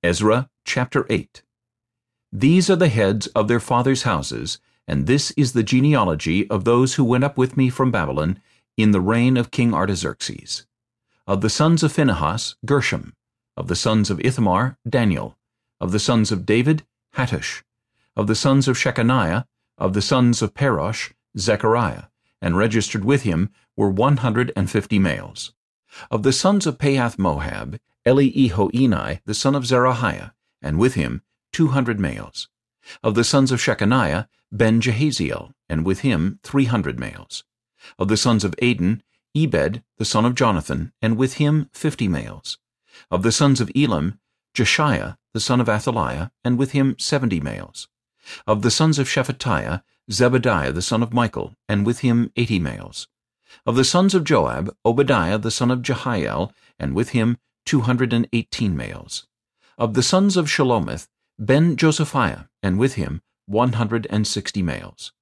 Ezra chapter 8 These are the heads of their fathers' houses, and this is the genealogy of those who went up with me from Babylon in the reign of King Artaxerxes. Of the sons of Phinehas, Gershom. Of the sons of Ithamar, Daniel. Of the sons of David, Hattush. Of the sons of Shechaniah, of the sons of Parosh, Zechariah, and registered with him were one hundred and fifty males. Of the sons of Pahath-Moab, Eliehoenai the son of Zerahiah, and with him two hundred males. Of the sons of Shechaniah, Ben-Jahaziel, and with him three hundred males. Of the sons of Adin, Ebed the son of Jonathan, and with him fifty males. Of the sons of Elam, Jeshaiah the son of Athaliah, and with him seventy males. Of the sons of Shephatiah, Zebadiah the son of Michael, and with him eighty males. Of the sons of Joab, Obadiah the son of Jehiel, and with him two hundred and eighteen males. Of the sons of Shelomith, Ben-Josiphiah, and with him one hundred and sixty males.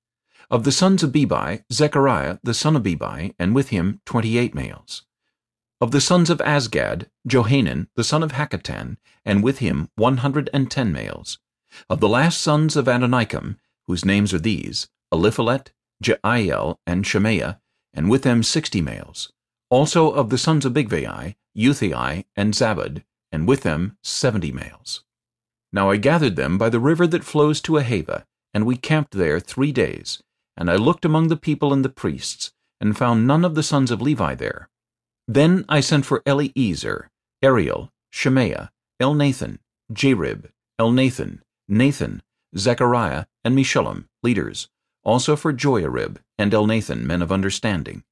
Of the sons of Bebai, Zechariah the son of Bebai, and with him twenty-eight males. Of the sons of Azgad, Johanan the son of Hakkatan, and with him one hundred and ten males. Of the last sons of Adonikam, whose names are these, Eliphelet, Jeiel, and Shemaiah, and with them sixty males. Also of the sons of Bigvai, Uthai, and Zabbud, and with them seventy males. Now I gathered them by the river that flows to Ahava, and we camped there three days. And I looked among the people and the priests, and found none of the sons of Levi there. Then I sent for Eliezer, Ariel, Shemaiah, Elnathan, Jarib, Elnathan, Nathan, Zechariah, and Meshullam, leaders, also for Joiarib and Elnathan, men of understanding.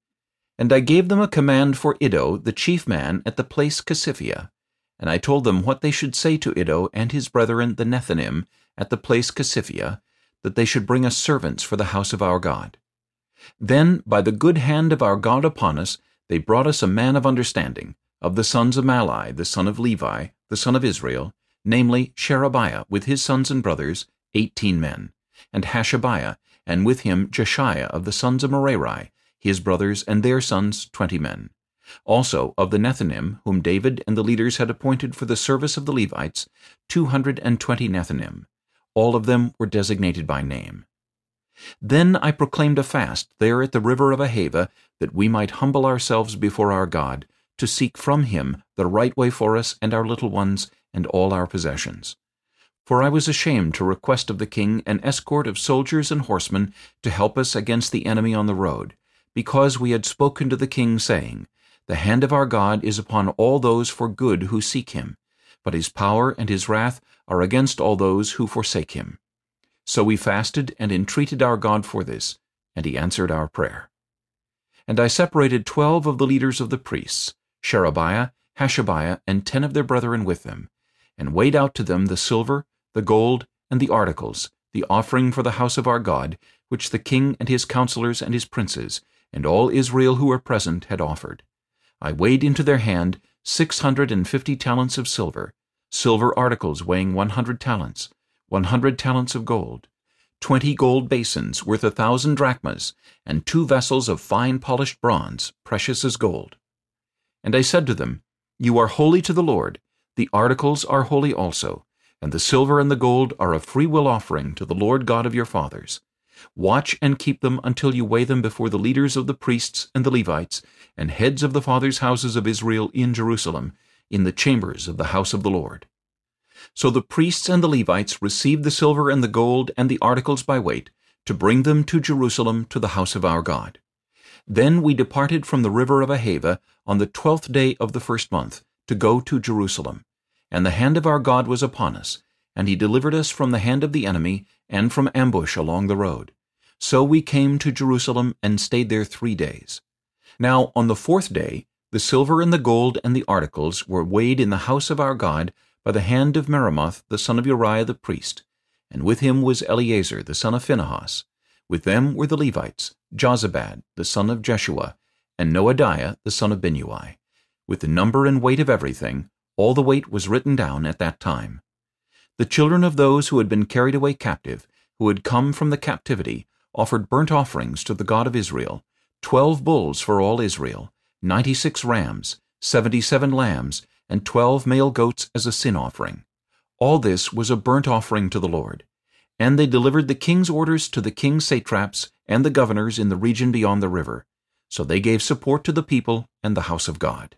And I gave them a command for Iddo, the chief man, at the place Casiphia. And I told them what they should say to Iddo and his brethren the Nethinim at the place Casiphia, that they should bring us servants for the house of our God. Then, by the good hand of our God upon us, they brought us a man of understanding, of the sons of Mahli, the son of Levi, the son of Israel, namely Sherebiah, with his sons and brothers, eighteen men, and Hashabiah, and with him Jeshaiah of the sons of Merari, his brothers and their sons twenty men. Also of the Nethinim, whom David and the leaders had appointed for the service of the Levites, two hundred and twenty Nethinim. All of them were designated by name. Then I proclaimed a fast there at the river of Ahava, that we might humble ourselves before our God, to seek from him the right way for us and our little ones and all our possessions. For I was ashamed to request of the king an escort of soldiers and horsemen to help us against the enemy on the road, because we had spoken to the king, saying, The hand of our God is upon all those for good who seek him, but his power and his wrath are against all those who forsake him. So we fasted and entreated our God for this, and he answered our prayer. And I separated twelve of the leaders of the priests, Sherebiah, Hashabiah, and ten of their brethren with them, and weighed out to them the silver, the gold, and the articles, the offering for the house of our God, which the king and his counselors and his princes, and all Israel who were present, had offered. I weighed into their hand six hundred and fifty talents of silver, silver articles weighing one hundred talents, one hundred talents of gold, twenty gold basins worth a thousand drachmas, and two vessels of fine polished bronze, precious as gold. And I said to them, You are holy to the Lord, the articles are holy also, and the silver and the gold are a freewill offering to the Lord God of your fathers. Watch and keep them until you weigh them before the leaders of the priests and the Levites, and heads of the fathers' houses of Israel in Jerusalem, in the chambers of the house of the Lord. So the priests and the Levites received the silver and the gold and the articles by weight, to bring them to Jerusalem to the house of our God. Then we departed from the river of Ahava on the twelfth day of the first month, to go to Jerusalem. And the hand of our God was upon us, and he delivered us from the hand of the enemy, and from ambush along the road. So we came to Jerusalem, and stayed there three days. Now on the fourth day, the silver and the gold and the articles were weighed in the house of our God by the hand of Meremoth the son of Uriah the priest, and with him was Eleazar the son of Phinehas. With them were the Levites, Jozabad the son of Jeshua, and Noadiah the son of Binnui. With the number and weight of everything, all the weight was written down at that time. The children of those who had been carried away captive, who had come from the captivity, offered burnt offerings to the God of Israel, twelve bulls for all Israel, ninety-six rams, seventy-seven lambs, and twelve male goats as a sin offering. All this was a burnt offering to the Lord. And they delivered the king's orders to the king's satraps and the governors in the region beyond the river. So they gave support to the people and the house of God.